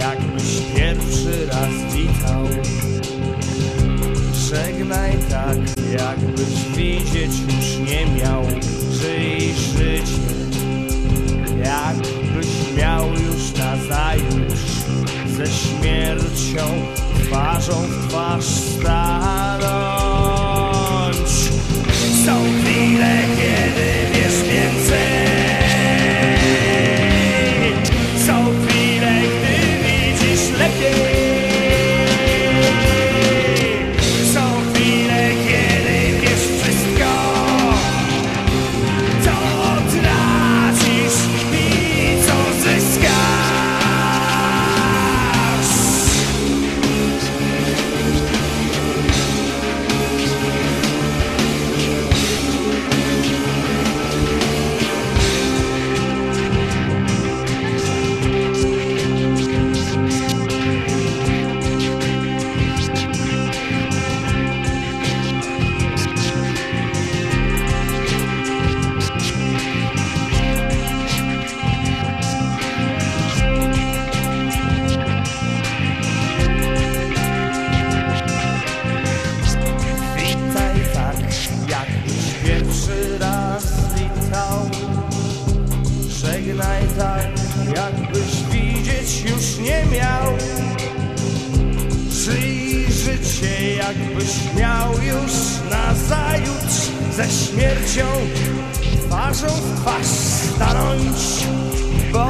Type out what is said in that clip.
jakbyś pierwszy raz witał. Żegnaj tak, jakbyś widzieć już nie miał. Żyj życie, jakbyś miał już nazajutrz. Ze śmiercią twarzą w twarz stanąć. Jakbyś miał już nazajutrz ze śmiercią twarzą w twarz stanąć, bo